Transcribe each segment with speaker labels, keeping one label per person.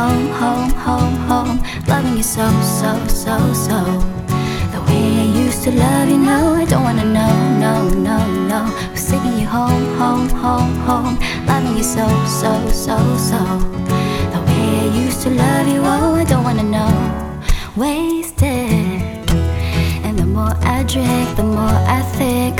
Speaker 1: home, home, home, home? Loving you so, so, so, so. The way I used to love you, no. I don't wanna know, no, no, no. Who's taking you home, home, home, home? Loving you so, so, so, so. The way I used to love you, oh, I don't wanna know. Wasted. And the more I drink, the more I think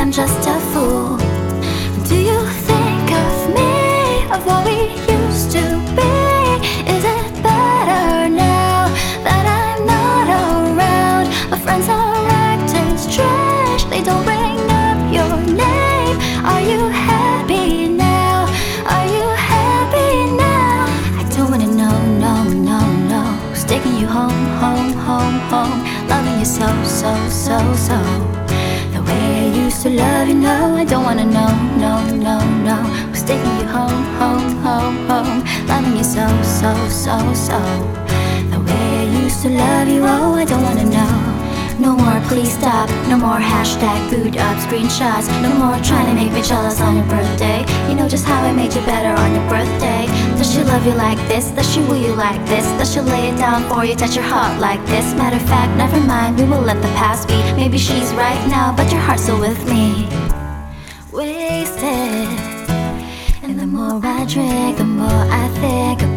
Speaker 1: I'm just a fool. Do you think of me, of what we used to be? Is it better now that I'm not around? My friends are acting strange, they don't bring up your name. Are you happy now? Are you happy now? I don't wanna know, no, no, no. Who's taking you home, home, home, home? Loving you so, so, so, so. To love you, no, I don't wanna know, no, no, no. Who's taking you home, home, home, home? Loving you so, so, so, so. The way I used to love you, oh, I don't wanna know. No more, please stop. No more hashtag boot up screenshots. No more trying to make me jealous on your birthday. You know just how I made you better on your birthday. Does she love you like this? Does she woo you like this? Does she lay it down for you, touch your heart like this? Matter of fact, never mind, we will let the past be. Maybe she's right now, but your heart's still with me. Wasted. And the more I drink, the more I think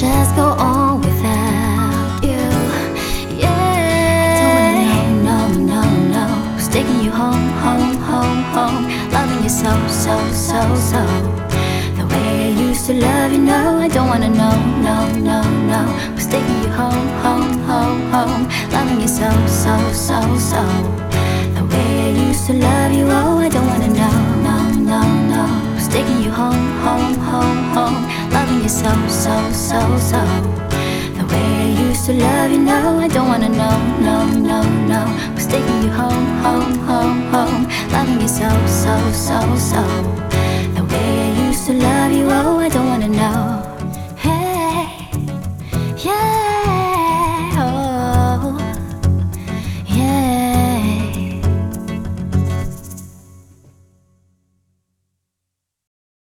Speaker 1: just go on without you. Yeah. Don't wanna know, no, no, no. Who's taking you home, home, home, home? Loving you so, so, so, so. The way I used to love you, no, I don't wanna know, no, no, no. Who's taking you home, home, home, home? Loving you so, so, so, so. The way I used to love you, oh, I don't wanna know, no, no, no. Who's taking you home, home, home, home? Loving you so, so, so, so. The way I used to love you, no, I don't wanna know, no, no,